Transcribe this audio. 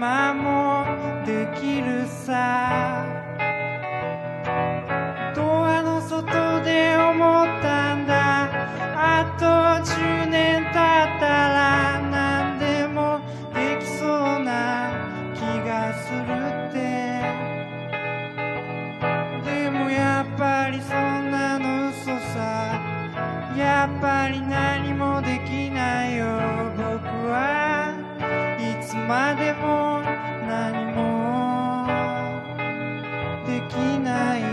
暇もできるさ」何もできない